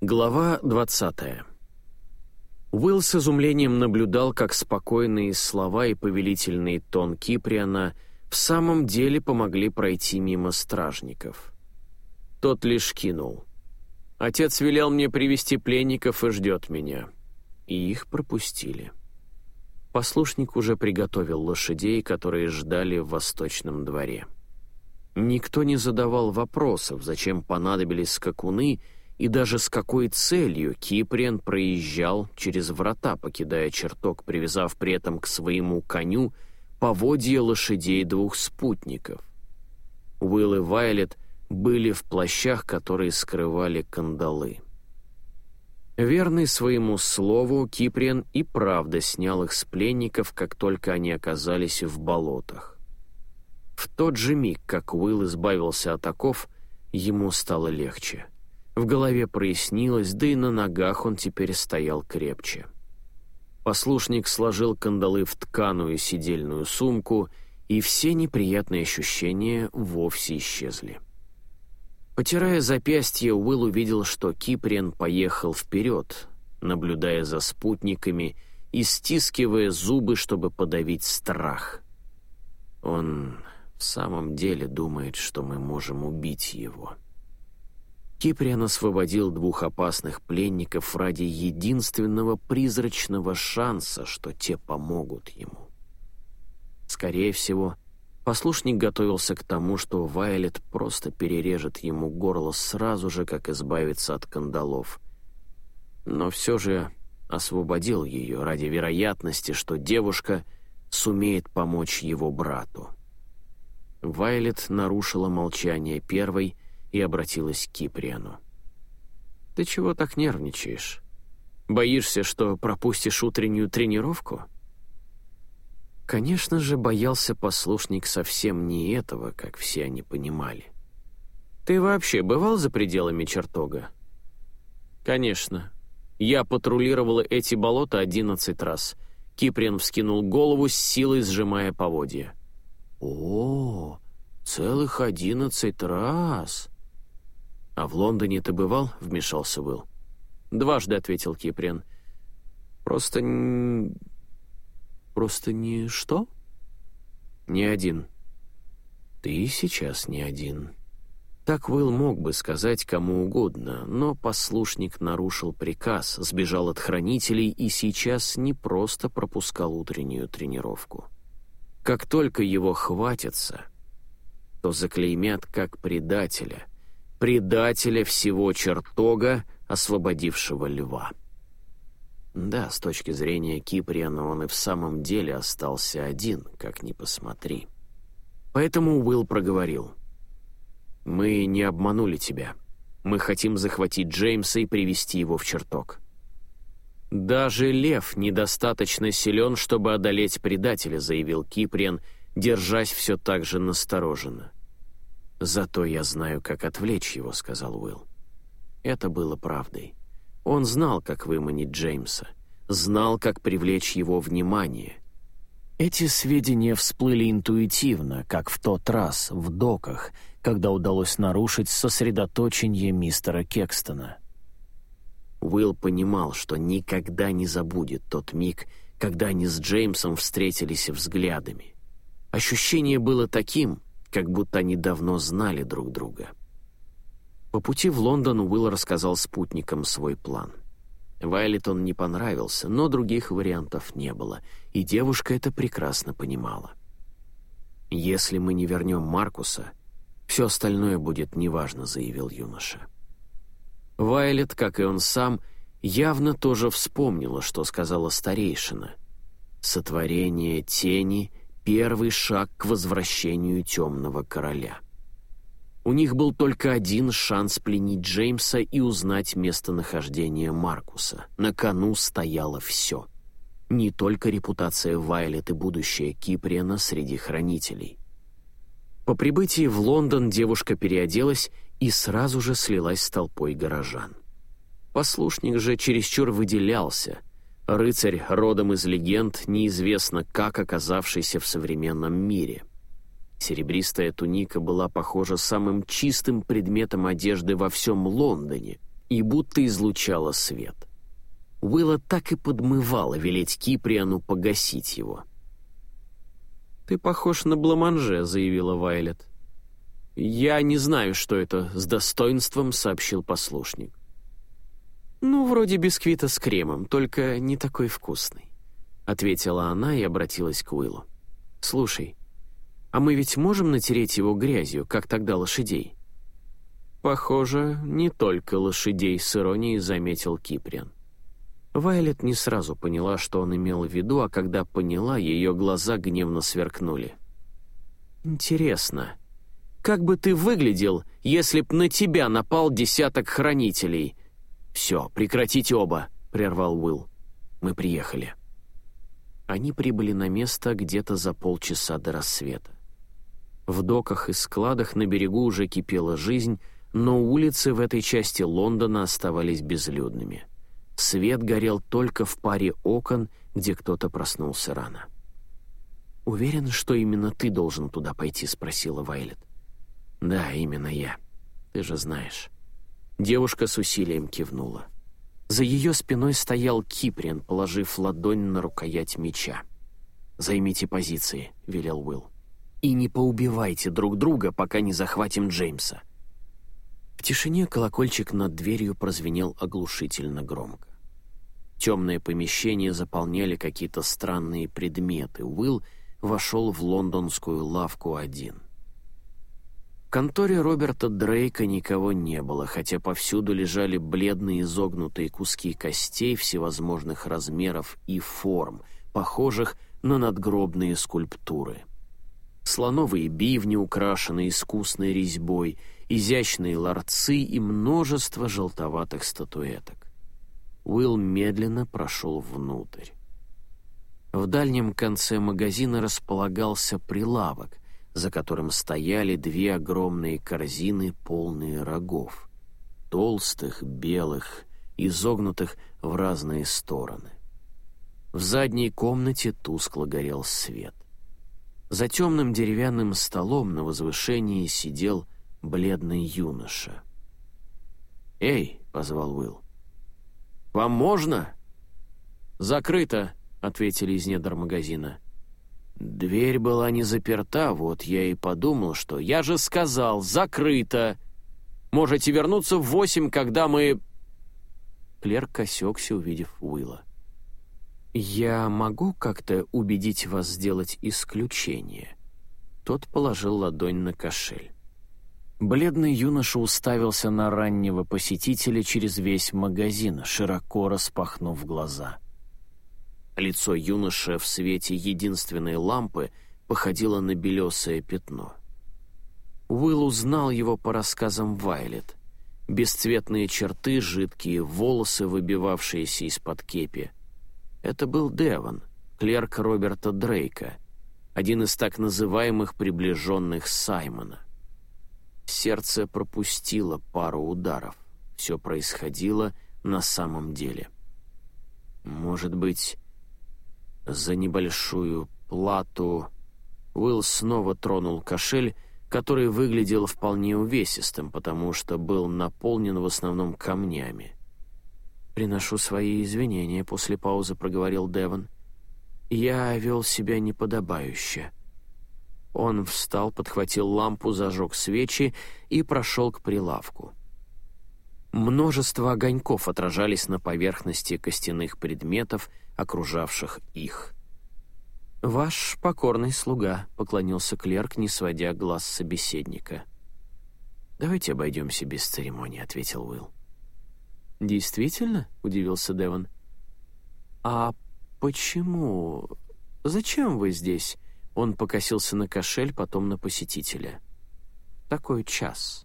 Глава 20 Уилл с изумлением наблюдал, как спокойные слова и повелительный тон Киприана в самом деле помогли пройти мимо стражников. Тот лишь кинул. «Отец велел мне привести пленников и ждет меня». И их пропустили. Послушник уже приготовил лошадей, которые ждали в восточном дворе. Никто не задавал вопросов, зачем понадобились скакуны и даже с какой целью Киприан проезжал через врата, покидая чертог, привязав при этом к своему коню поводья лошадей двух спутников. Уилл и Вайлет были в плащах, которые скрывали кандалы. Верный своему слову, Киприан и правда снял их с пленников, как только они оказались в болотах. В тот же миг, как Уилл избавился от оков, ему стало легче. В голове прояснилось, да и на ногах он теперь стоял крепче. Послушник сложил кандалы в тканую сидельную сумку, и все неприятные ощущения вовсе исчезли. Потирая запястье, Уилл увидел, что Киприан поехал вперед, наблюдая за спутниками и стискивая зубы, чтобы подавить страх. Он в самом деле думает, что мы можем убить его. Киприан освободил двух опасных пленников ради единственного призрачного шанса, что те помогут ему. Скорее всего, Послушник готовился к тому, что Вайлет просто перережет ему горло сразу же, как избавиться от кандалов. Но все же освободил ее ради вероятности, что девушка сумеет помочь его брату. Вайлет нарушила молчание первой и обратилась к Киприану. «Ты чего так нервничаешь? Боишься, что пропустишь утреннюю тренировку?» Конечно же, боялся послушник совсем не этого, как все они понимали. «Ты вообще бывал за пределами чертога?» «Конечно. Я патрулировала эти болота одиннадцать раз». Киприан вскинул голову с силой, сжимая поводья. «О, целых одиннадцать раз!» «А в Лондоне ты бывал?» — вмешался Уилл. «Дважды», — ответил Киприан. «Просто Просто не что? Не один. Ты сейчас не один. Так Уилл мог бы сказать кому угодно, но послушник нарушил приказ, сбежал от хранителей и сейчас не просто пропускал утреннюю тренировку. Как только его хватится, то заклеймят как предателя, предателя всего чертога, освободившего льва. Да, с точки зрения Киприана он и в самом деле остался один, как ни посмотри. Поэтому Уилл проговорил. «Мы не обманули тебя. Мы хотим захватить Джеймса и привести его в чертог». «Даже лев недостаточно силен, чтобы одолеть предателя», — заявил Киприан, держась все так же настороженно. «Зато я знаю, как отвлечь его», — сказал Уилл. Это было правдой. Он знал, как выманить Джеймса, знал, как привлечь его внимание. Эти сведения всплыли интуитивно, как в тот раз, в доках, когда удалось нарушить сосредоточение мистера Кекстона. Уилл понимал, что никогда не забудет тот миг, когда они с Джеймсом встретились взглядами. Ощущение было таким, как будто они давно знали друг друга. По пути в Лондон Уилл рассказал спутникам свой план. Вайлет он не понравился, но других вариантов не было, и девушка это прекрасно понимала. «Если мы не вернем Маркуса, все остальное будет неважно», — заявил юноша. Вайлет, как и он сам, явно тоже вспомнила, что сказала старейшина. «Сотворение тени — первый шаг к возвращению темного короля». У них был только один шанс пленить Джеймса и узнать местонахождение Маркуса. На кону стояло все. Не только репутация Вайлет и будущее Киприана среди хранителей. По прибытии в Лондон девушка переоделась и сразу же слилась с толпой горожан. Послушник же чересчур выделялся. Рыцарь, родом из легенд, неизвестно как оказавшийся в современном мире — Серебристая туника была, похожа самым чистым предметом одежды во всем Лондоне, и будто излучала свет. Уилла так и подмывало велеть Киприану погасить его. «Ты похож на Бламанже», — заявила Вайлет. «Я не знаю, что это с достоинством», — сообщил послушник. «Ну, вроде бисквита с кремом, только не такой вкусный», — ответила она и обратилась к Уиллу. «Слушай, а мы ведь можем натереть его грязью, как тогда лошадей?» «Похоже, не только лошадей», — с иронией заметил Киприан. Вайлет не сразу поняла, что он имел в виду, а когда поняла, ее глаза гневно сверкнули. «Интересно, как бы ты выглядел, если б на тебя напал десяток хранителей?» «Все, прекратите оба», — прервал Уилл. «Мы приехали». Они прибыли на место где-то за полчаса до рассвета. В доках и складах на берегу уже кипела жизнь, но улицы в этой части Лондона оставались безлюдными. Свет горел только в паре окон, где кто-то проснулся рано. «Уверен, что именно ты должен туда пойти?» — спросила Вайлет. «Да, именно я. Ты же знаешь». Девушка с усилием кивнула. За ее спиной стоял Киприан, положив ладонь на рукоять меча. «Займите позиции», — велел Уилл. «И не поубивайте друг друга, пока не захватим Джеймса». В тишине колокольчик над дверью прозвенел оглушительно громко. Темное помещение заполняли какие-то странные предметы. Уилл вошел в лондонскую лавку один. Конторе Роберта Дрейка никого не было, хотя повсюду лежали бледные изогнутые куски костей всевозможных размеров и форм, похожих на надгробные скульптуры. Слоновые бивни, украшенные искусной резьбой — изящные ларцы и множество желтоватых статуэток. Уилл медленно прошел внутрь. В дальнем конце магазина располагался прилавок, за которым стояли две огромные корзины, полные рогов. Толстых, белых, изогнутых в разные стороны. В задней комнате тускло горел свет. За темным деревянным столом на возвышении сидел бледный юноша. «Эй!» — позвал Уилл. «Вам можно?» «Закрыто», — ответили из недр магазина. «Дверь была не заперта, вот я и подумал, что... Я же сказал, закрыто! Можете вернуться в восемь, когда мы...» Клерк осекся, увидев Уилла. «Я могу как-то убедить вас сделать исключение?» Тот положил ладонь на кошель. Бледный юноша уставился на раннего посетителя через весь магазин, широко распахнув глаза. Лицо юноши в свете единственной лампы походило на белесое пятно. Уилл узнал его по рассказам Вайлет. Бесцветные черты, жидкие волосы, выбивавшиеся из-под кепи. Это был Девон, клерк Роберта Дрейка, один из так называемых приближенных Саймона. Сердце пропустило пару ударов. Все происходило на самом деле. Может быть, за небольшую плату Уилл снова тронул кошель, который выглядел вполне увесистым, потому что был наполнен в основном камнями. «Приношу свои извинения», — после паузы проговорил Девон. «Я вел себя неподобающе». Он встал, подхватил лампу, зажег свечи и прошел к прилавку. Множество огоньков отражались на поверхности костяных предметов, окружавших их. «Ваш покорный слуга», — поклонился клерк, не сводя глаз собеседника. «Давайте обойдемся без церемонии», — ответил Уилл. «Действительно?» — удивился Девон. «А почему? Зачем вы здесь?» Он покосился на кошель, потом на посетителя. «Такой час».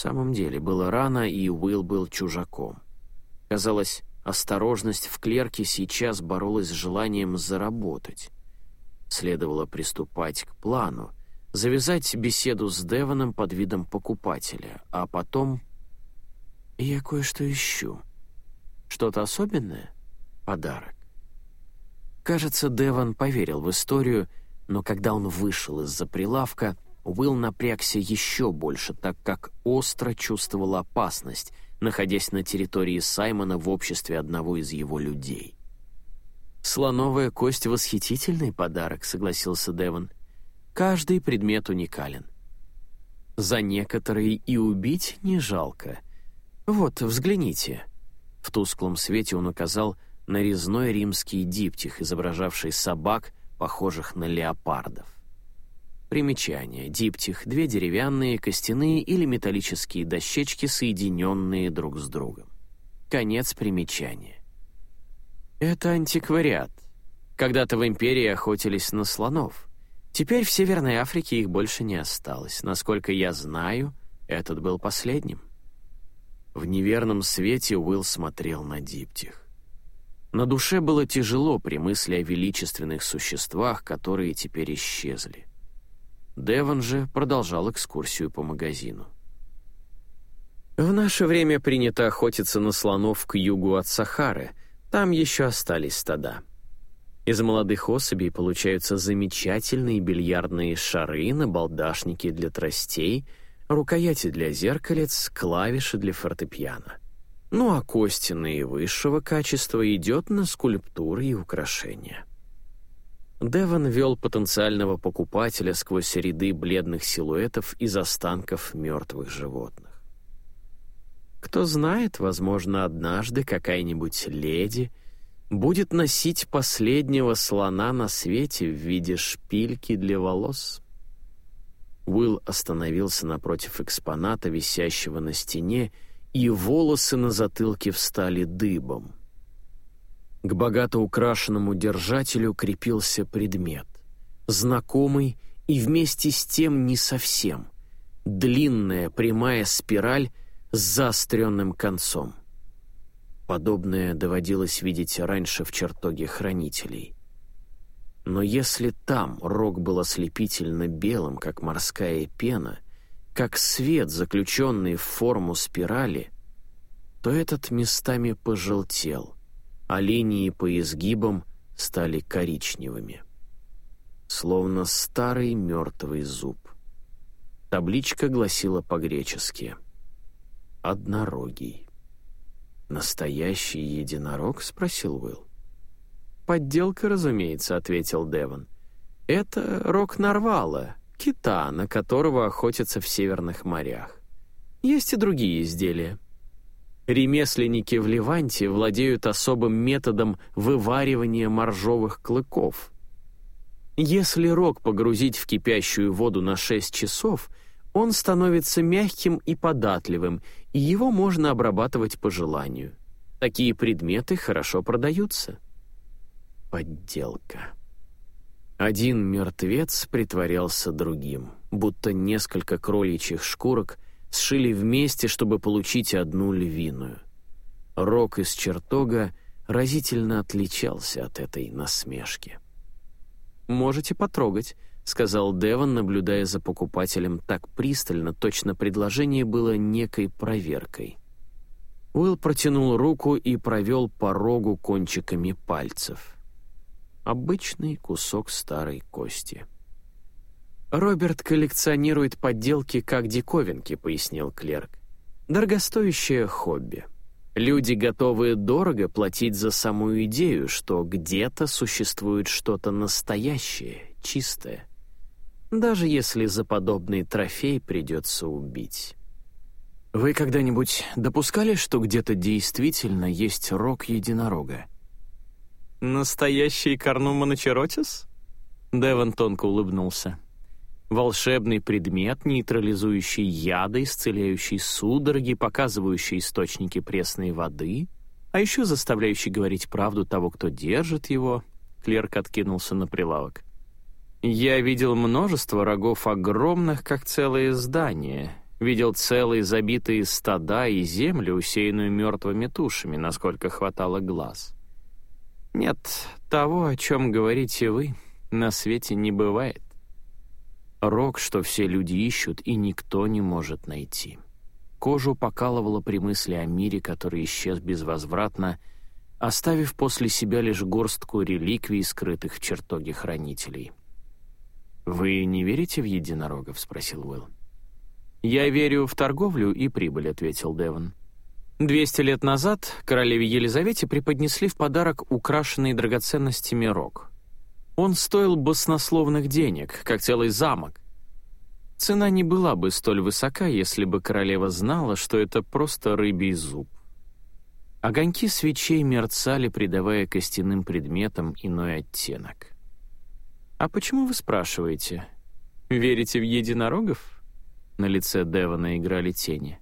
В самом деле, было рано, и Уилл был чужаком. Казалось, осторожность в клерке сейчас боролась с желанием заработать. Следовало приступать к плану, завязать беседу с Девоном под видом покупателя, а потом... «Я кое-что ищу. Что-то особенное? Подарок». Кажется, Девон поверил в историю, но когда он вышел из-за прилавка, Уилл напрягся еще больше, так как остро чувствовал опасность, находясь на территории Саймона в обществе одного из его людей. «Слоновая кость — восхитительный подарок», — согласился Девон. «Каждый предмет уникален. За некоторые и убить не жалко. Вот, взгляните». В тусклом свете он указал на резной римский диптих, изображавший собак, похожих на леопардов. Примечание. Диптих — две деревянные, костяные или металлические дощечки, соединенные друг с другом. Конец примечания. Это антиквариат. Когда-то в империи охотились на слонов. Теперь в Северной Африке их больше не осталось. Насколько я знаю, этот был последним. В неверном свете Уилл смотрел на диптих. На душе было тяжело при мысли о величественных существах, которые теперь исчезли. Девон же продолжал экскурсию по магазину. В наше время принято охотиться на слонов к югу от Сахары, там еще остались стада. Из молодых особей получаются замечательные бильярдные шары, набалдашники для тростей, рукояти для зеркалец, клавиши для фортепиано. Ну а кости наивысшего качества идет на скульптуры и украшения. Девон вел потенциального покупателя сквозь ряды бледных силуэтов из останков мертвых животных. Кто знает, возможно, однажды какая-нибудь леди будет носить последнего слона на свете в виде шпильки для волос. Уилл остановился напротив экспоната, висящего на стене, и волосы на затылке встали дыбом — к богато украшенному держателю крепился предмет. Знакомый и вместе с тем не совсем. Длинная прямая спираль с заостренным концом. Подобное доводилось видеть раньше в чертоге хранителей. Но если там рог был ослепительно белым, как морская пена, как свет, заключенный в форму спирали, то этот местами пожелтел — а линии по изгибам стали коричневыми. Словно старый мертвый зуб. Табличка гласила по-гречески «Однорогий». «Настоящий единорог?» — спросил Уилл. «Подделка, разумеется», — ответил Девон. «Это рог нарвала, кита, на которого охотятся в северных морях. Есть и другие изделия». Ремесленники в Ливанте владеют особым методом вываривания моржовых клыков. Если рог погрузить в кипящую воду на 6 часов, он становится мягким и податливым, и его можно обрабатывать по желанию. Такие предметы хорошо продаются. Подделка. Один мертвец притворялся другим, будто несколько кроличьих шкурок — сшили вместе, чтобы получить одну львиную. Рок из чертога разительно отличался от этой насмешки. «Можете потрогать», — сказал Деван, наблюдая за покупателем так пристально, точно предложение было некой проверкой. Уилл протянул руку и провел по рогу кончиками пальцев. Обычный кусок старой кости. «Роберт коллекционирует подделки как диковинки», — пояснил клерк. «Дорогостоящее хобби. Люди готовы дорого платить за саму идею, что где-то существует что-то настоящее, чистое. Даже если за подобный трофей придется убить». «Вы когда-нибудь допускали, что где-то действительно есть рог единорога?» «Настоящий Карнума Начеротис?» Деван тонко улыбнулся волшебный предмет, нейтрализующий яды, исцеляющий судороги, показывающий источники пресной воды, а еще заставляющий говорить правду того, кто держит его. Клерк откинулся на прилавок. Я видел множество рогов огромных, как целые здания. Видел целые забитые стада и землю, усеянную мертвыми тушами, насколько хватало глаз. Нет, того, о чем говорите вы, на свете не бывает. Рок, что все люди ищут, и никто не может найти. Кожу покалывало при мысли о мире, который исчез безвозвратно, оставив после себя лишь горстку реликвий, скрытых в чертоге хранителей. «Вы не верите в единорогов?» — спросил Уилл. «Я верю в торговлю и прибыль», — ответил Девон. Двести лет назад королеве Елизавете преподнесли в подарок украшенный драгоценностями рог. Он стоил баснословных денег, как целый замок. Цена не была бы столь высока, если бы королева знала, что это просто рыбий зуб. Огоньки свечей мерцали, придавая костяным предметам иной оттенок. «А почему вы спрашиваете? Верите в единорогов?» На лице Девона играли тени.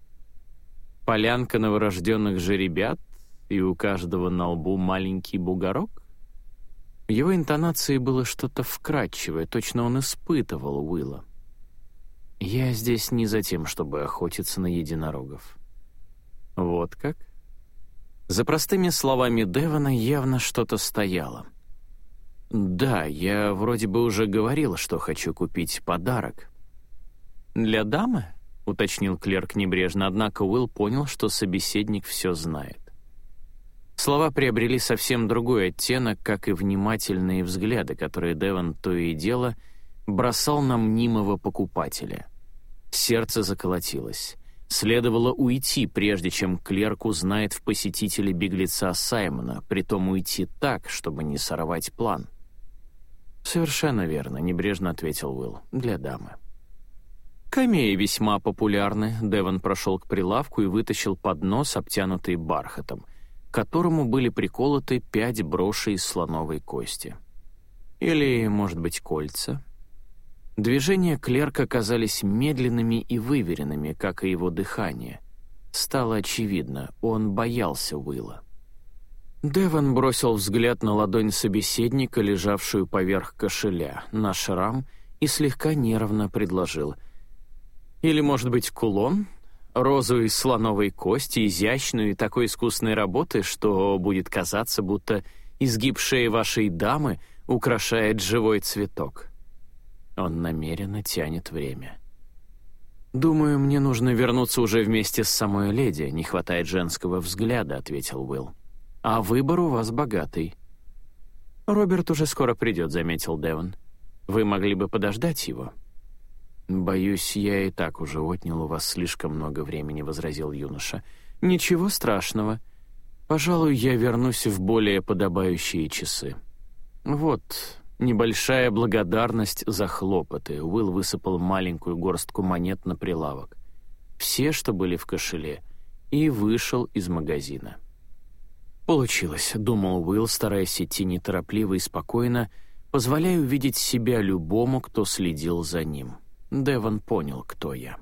«Полянка новорожденных жеребят, и у каждого на лбу маленький бугорок?» Его интонации было что-то вкрадчивое, точно он испытывал Уилла. «Я здесь не за тем, чтобы охотиться на единорогов». «Вот как?» За простыми словами Девона явно что-то стояло. «Да, я вроде бы уже говорил, что хочу купить подарок». «Для дамы?» — уточнил клерк небрежно, однако Уилл понял, что собеседник все знает. Слова приобрели совсем другой оттенок, как и внимательные взгляды, которые Девон то и дело бросал на мнимого покупателя. Сердце заколотилось. Следовало уйти, прежде чем клерк узнает в посетителе беглеца Саймона, притом уйти так, чтобы не сорвать план. «Совершенно верно», — небрежно ответил Уилл, — «для дамы». Камеи весьма популярны. Девон прошел к прилавку и вытащил поднос, обтянутый бархатом, которому были приколоты пять брошей из слоновой кости. Или, может быть, кольца, Движения клерка казались медленными и выверенными, как и его дыхание. Стало очевидно, он боялся Уилла. Деван бросил взгляд на ладонь собеседника, лежавшую поверх кошеля, на шрам, и слегка нервно предложил. «Или, может быть, кулон? Розу из слоновой кости, изящную и такой искусной работы, что будет казаться, будто изгиб шеи вашей дамы украшает живой цветок». Он намеренно тянет время. «Думаю, мне нужно вернуться уже вместе с самой леди. Не хватает женского взгляда», — ответил Уилл. «А выбор у вас богатый». «Роберт уже скоро придет», — заметил Девон. «Вы могли бы подождать его». «Боюсь, я и так уже отнял у вас слишком много времени», — возразил юноша. «Ничего страшного. Пожалуй, я вернусь в более подобающие часы. Вот, Небольшая благодарность за хлопоты. Уилл высыпал маленькую горстку монет на прилавок. Все, что были в кошеле, и вышел из магазина. «Получилось», — думал Уилл, стараясь идти неторопливо и спокойно, позволяя увидеть себя любому, кто следил за ним. Девон понял, кто я.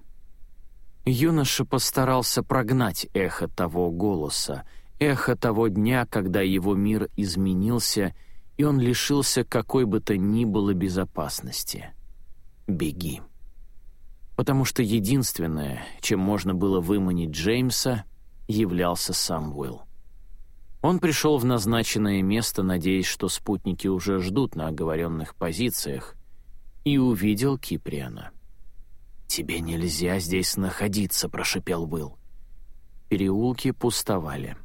Юноша постарался прогнать эхо того голоса, эхо того дня, когда его мир изменился — и он лишился какой бы то ни было безопасности. Беги. Потому что единственное, чем можно было выманить Джеймса, являлся сам Уилл. Он пришел в назначенное место, надеясь, что спутники уже ждут на оговоренных позициях, и увидел Киприана. «Тебе нельзя здесь находиться», — прошипел Уилл. Переулки пустовали.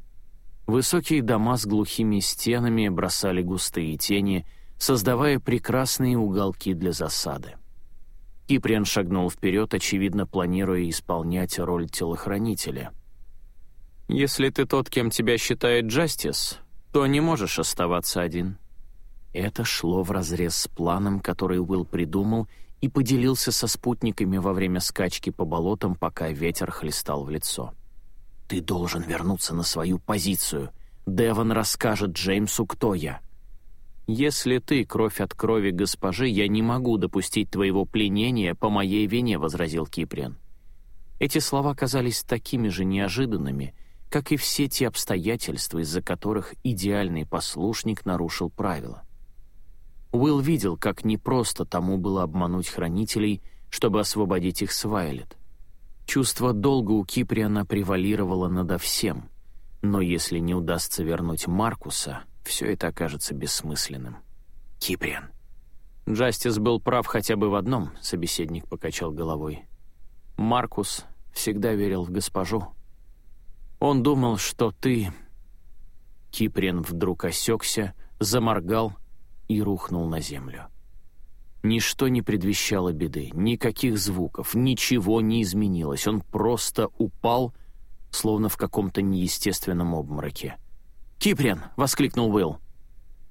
Высокие дома с глухими стенами бросали густые тени, создавая прекрасные уголки для засады. Киприан шагнул вперед, очевидно планируя исполнять роль телохранителя. «Если ты тот, кем тебя считает Джастис, то не можешь оставаться один». Это шло вразрез с планом, который Уилл придумал и поделился со спутниками во время скачки по болотам, пока ветер хлестал в лицо. «Ты должен вернуться на свою позицию. Девон расскажет Джеймсу, кто я». «Если ты кровь от крови госпожи, я не могу допустить твоего пленения по моей вине», — возразил Киприан. Эти слова казались такими же неожиданными, как и все те обстоятельства, из-за которых идеальный послушник нарушил правила. Уилл видел, как непросто тому было обмануть хранителей, чтобы освободить их с Вайлет. Чувство долга у Киприана превалировало надо всем, но если не удастся вернуть Маркуса, все это окажется бессмысленным. Киприан. Джастис был прав хотя бы в одном, собеседник покачал головой. Маркус всегда верил в госпожу. Он думал, что ты... Киприан вдруг осекся, заморгал и рухнул на землю. Ничто не предвещало беды, никаких звуков, ничего не изменилось. Он просто упал, словно в каком-то неестественном обмороке. «Киприан!» — воскликнул Уилл.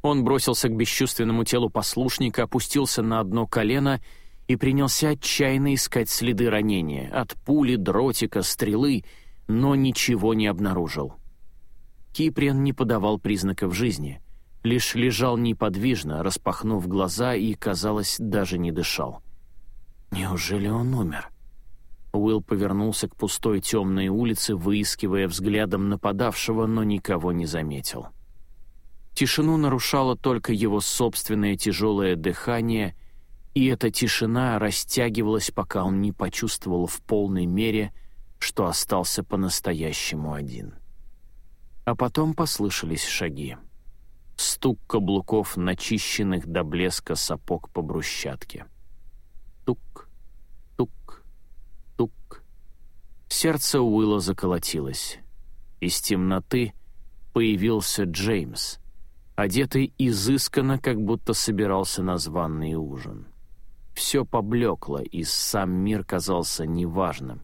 Он бросился к бесчувственному телу послушника, опустился на одно колено и принялся отчаянно искать следы ранения, от пули, дротика, стрелы, но ничего не обнаружил. Киприан не подавал признаков жизни — лишь лежал неподвижно, распахнув глаза и, казалось, даже не дышал. «Неужели он умер?» Уилл повернулся к пустой темной улице, выискивая взглядом нападавшего, но никого не заметил. Тишину нарушало только его собственное тяжелое дыхание, и эта тишина растягивалась, пока он не почувствовал в полной мере, что остался по-настоящему один. А потом послышались шаги стук каблуков, начищенных до блеска сапог по брусчатке. Тук, тук, тук. Сердце Уилла заколотилось. Из темноты появился Джеймс, одетый изысканно, как будто собирался на званный ужин. Все поблекло, и сам мир казался неважным.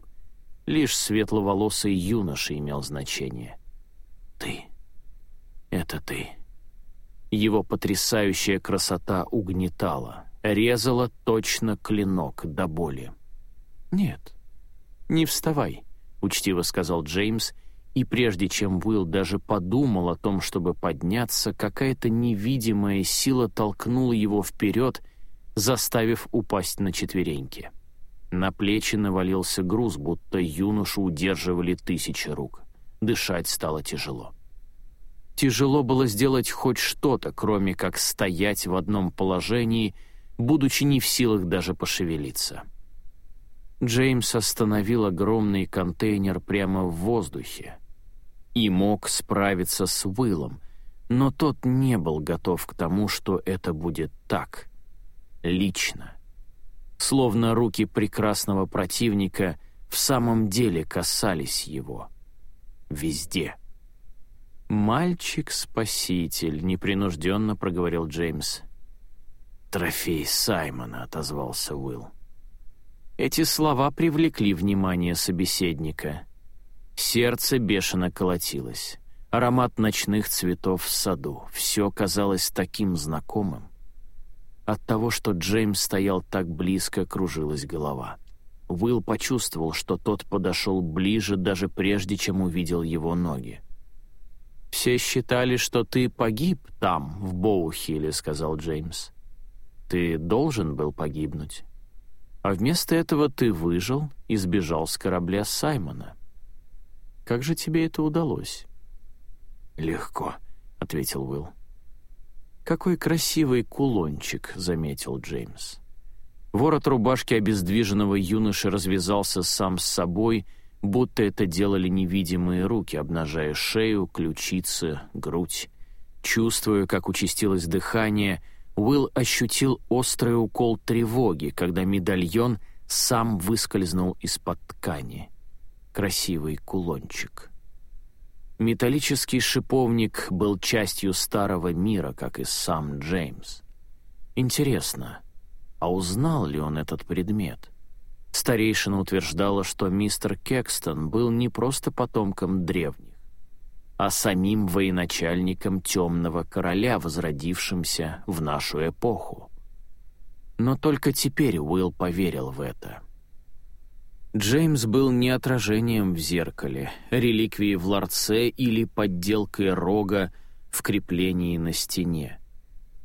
Лишь светловолосый юноша имел значение. «Ты. Это ты». Его потрясающая красота угнетала, резала точно клинок до боли. «Нет, не вставай», — учтиво сказал Джеймс, и прежде чем Уилл даже подумал о том, чтобы подняться, какая-то невидимая сила толкнула его вперед, заставив упасть на четвереньки. На плечи навалился груз, будто юношу удерживали тысячи рук. Дышать стало тяжело. Тяжело было сделать хоть что-то, кроме как стоять в одном положении, будучи не в силах даже пошевелиться. Джеймс остановил огромный контейнер прямо в воздухе и мог справиться с Уиллом, но тот не был готов к тому, что это будет так, лично. Словно руки прекрасного противника в самом деле касались его. Везде. «Мальчик-спаситель», — непринужденно проговорил Джеймс. «Трофей Саймона», — отозвался Уилл. Эти слова привлекли внимание собеседника. Сердце бешено колотилось. Аромат ночных цветов в саду. Все казалось таким знакомым. От того, что Джеймс стоял так близко, кружилась голова. Уилл почувствовал, что тот подошел ближе даже прежде, чем увидел его ноги. «Все считали, что ты погиб там, в Боухиле», — сказал Джеймс. «Ты должен был погибнуть. А вместо этого ты выжил и сбежал с корабля Саймона. Как же тебе это удалось?» «Легко», — ответил Уилл. «Какой красивый кулончик», — заметил Джеймс. Ворот рубашки обездвиженного юноши развязался сам с собой — будто это делали невидимые руки, обнажая шею, ключицы, грудь. Чувствуя, как участилось дыхание, Уилл ощутил острый укол тревоги, когда медальон сам выскользнул из-под ткани. Красивый кулончик. Металлический шиповник был частью старого мира, как и сам Джеймс. Интересно, а узнал ли он этот предмет? — Старейшина утверждала, что мистер Кекстон был не просто потомком древних, а самим военачальником Темного Короля, возродившимся в нашу эпоху. Но только теперь Уилл поверил в это. Джеймс был не отражением в зеркале, реликвией в ларце или подделкой рога в креплении на стене,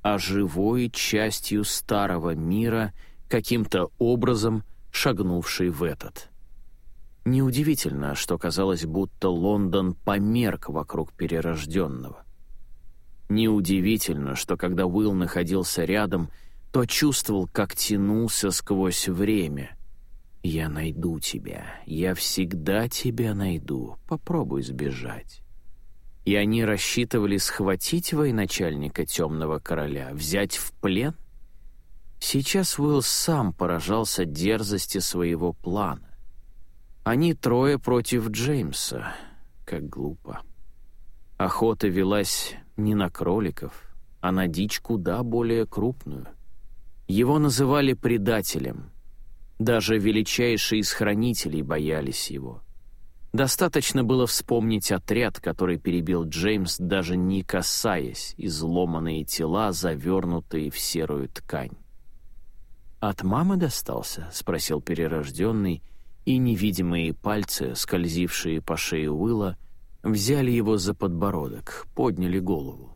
а живой частью старого мира, каким-то образом – шагнувший в этот. Неудивительно, что казалось, будто Лондон померк вокруг перерожденного. Неудивительно, что когда Уилл находился рядом, то чувствовал, как тянулся сквозь время. «Я найду тебя, я всегда тебя найду, попробуй сбежать». И они рассчитывали схватить военачальника Темного Короля, взять в плен? Сейчас Уилл сам поражался дерзости своего плана. Они трое против Джеймса. Как глупо. Охота велась не на кроликов, а на дичь куда более крупную. Его называли предателем. Даже величайшие из хранителей боялись его. Достаточно было вспомнить отряд, который перебил Джеймс, даже не касаясь, изломанные тела, завернутые в серую ткань. «От мамы достался?» — спросил перерожденный, и невидимые пальцы, скользившие по шее Уилла, взяли его за подбородок, подняли голову.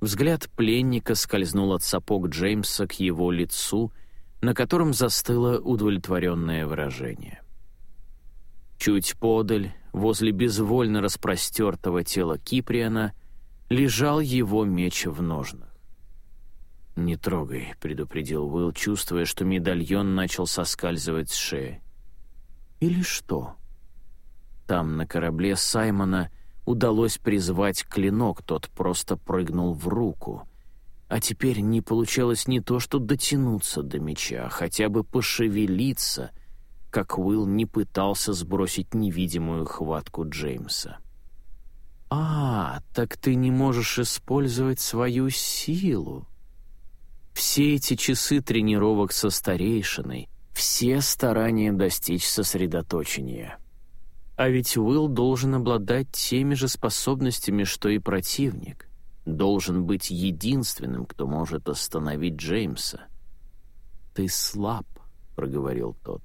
Взгляд пленника скользнул от сапог Джеймса к его лицу, на котором застыло удовлетворенное выражение. Чуть подаль, возле безвольно распростертого тела Киприана, лежал его меч в ножнах. «Не трогай», — предупредил Уилл, чувствуя, что медальон начал соскальзывать с шеи. «Или что?» Там, на корабле Саймона, удалось призвать клинок, тот просто прыгнул в руку. А теперь не получалось не то что дотянуться до меча, а хотя бы пошевелиться, как Уилл не пытался сбросить невидимую хватку Джеймса. «А, так ты не можешь использовать свою силу!» Все эти часы тренировок со старейшиной, все старания достичь сосредоточения. А ведь Уилл должен обладать теми же способностями, что и противник. Должен быть единственным, кто может остановить Джеймса. «Ты слаб», — проговорил тот.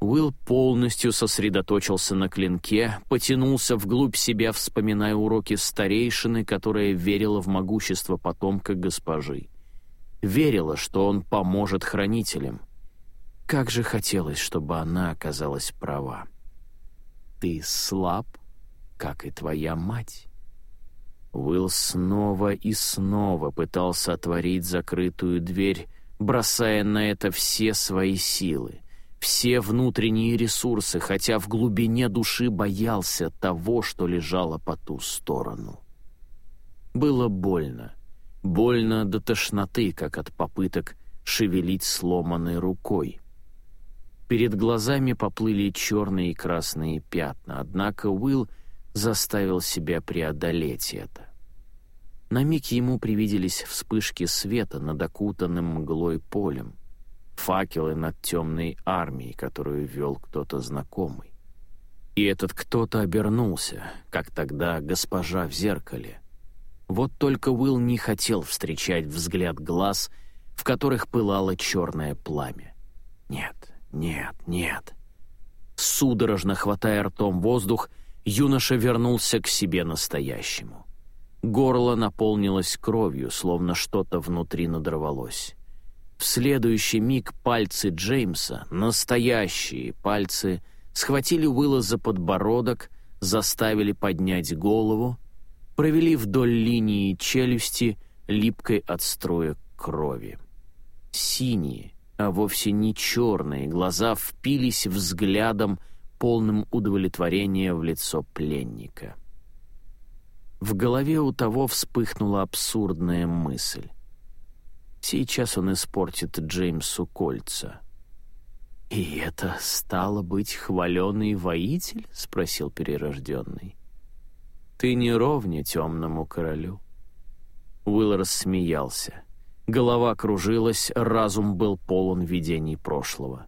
Уилл полностью сосредоточился на клинке, потянулся вглубь себя, вспоминая уроки старейшины, которая верила в могущество потомка госпожи. Верила, что он поможет хранителям. Как же хотелось, чтобы она оказалась права. «Ты слаб, как и твоя мать». Уилл снова и снова пытался отворить закрытую дверь, бросая на это все свои силы, все внутренние ресурсы, хотя в глубине души боялся того, что лежало по ту сторону. Было больно. Больно до тошноты, как от попыток шевелить сломанной рукой. Перед глазами поплыли черные и красные пятна, однако Уилл заставил себя преодолеть это. На миг ему привиделись вспышки света над окутанным мглой полем, факелы над темной армией, которую вел кто-то знакомый. И этот кто-то обернулся, как тогда госпожа в зеркале. Вот только Уилл не хотел встречать взгляд глаз, в которых пылало черное пламя. Нет, нет, нет. Судорожно хватая ртом воздух, юноша вернулся к себе настоящему. Горло наполнилось кровью, словно что-то внутри надорвалось. В следующий миг пальцы Джеймса, настоящие пальцы, схватили Уилла за подбородок, заставили поднять голову, провели вдоль линии челюсти, липкой от строек крови. Синие, а вовсе не черные, глаза впились взглядом, полным удовлетворения в лицо пленника. В голове у того вспыхнула абсурдная мысль. Сейчас он испортит Джеймсу кольца. «И это стало быть хваленый воитель?» — спросил перерожденный. «Ты не ровня темному королю». Уилл рассмеялся. Голова кружилась, разум был полон видений прошлого.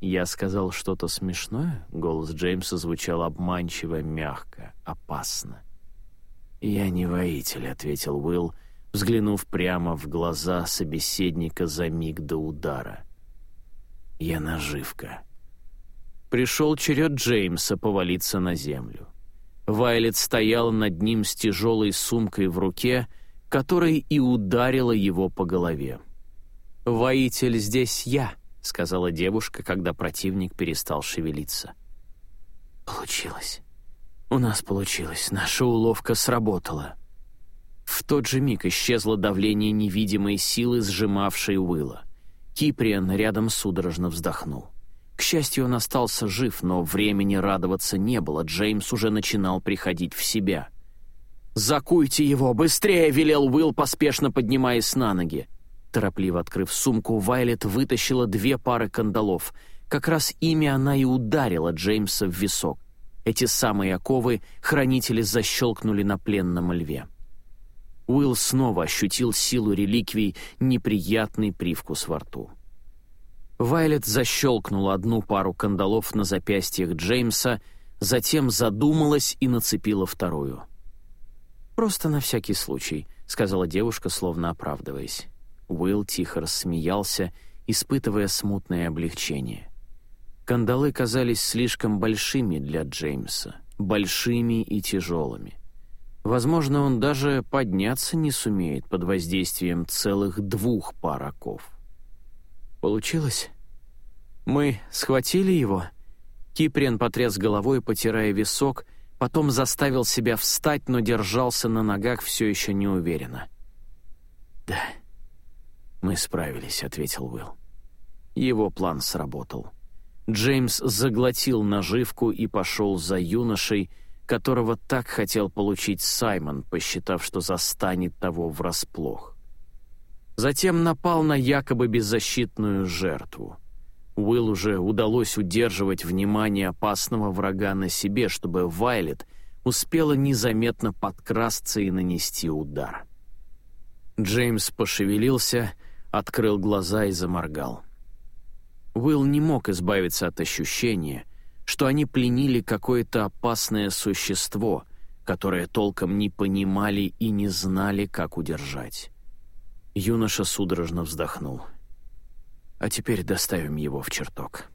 «Я сказал что-то смешное?» — голос Джеймса звучал обманчиво, мягко, опасно. «Я не воитель», — ответил Уилл, взглянув прямо в глаза собеседника за миг до удара. «Я наживка». Пришел черед Джеймса повалиться на землю. Вайлет стояла над ним с тяжелой сумкой в руке, которой и ударила его по голове. «Воитель здесь я», — сказала девушка, когда противник перестал шевелиться. «Получилось. У нас получилось. Наша уловка сработала». В тот же миг исчезло давление невидимой силы, сжимавшей Уилла. Киприан рядом судорожно вздохнул. К счастью, он остался жив, но времени радоваться не было, Джеймс уже начинал приходить в себя. «Закуйте его! Быстрее!» — велел Уилл, поспешно поднимаясь на ноги. Торопливо открыв сумку, Вайлет вытащила две пары кандалов. Как раз ими она и ударила Джеймса в висок. Эти самые оковы хранители защелкнули на пленном льве. Уилл снова ощутил силу реликвий, неприятный привкус во рту. Вайлет защелкнула одну пару кандалов на запястьях Джеймса, затем задумалась и нацепила вторую. «Просто на всякий случай», — сказала девушка, словно оправдываясь. Уилл тихо рассмеялся, испытывая смутное облегчение. Кандалы казались слишком большими для Джеймса, большими и тяжелыми. Возможно, он даже подняться не сумеет под воздействием целых двух пар оков. Получилось? Мы схватили его? Киприан потряс головой, потирая висок, потом заставил себя встать, но держался на ногах все еще неуверенно. «Да, мы справились», — ответил Уилл. Его план сработал. Джеймс заглотил наживку и пошел за юношей, которого так хотел получить Саймон, посчитав, что застанет того врасплох. Затем напал на якобы беззащитную жертву. Уилл уже удалось удерживать внимание опасного врага на себе, чтобы Вайлет успела незаметно подкрасться и нанести удар. Джеймс пошевелился, открыл глаза и заморгал. Уилл не мог избавиться от ощущения — что они пленили какое-то опасное существо, которое толком не понимали и не знали, как удержать. Юноша судорожно вздохнул. «А теперь доставим его в чертог».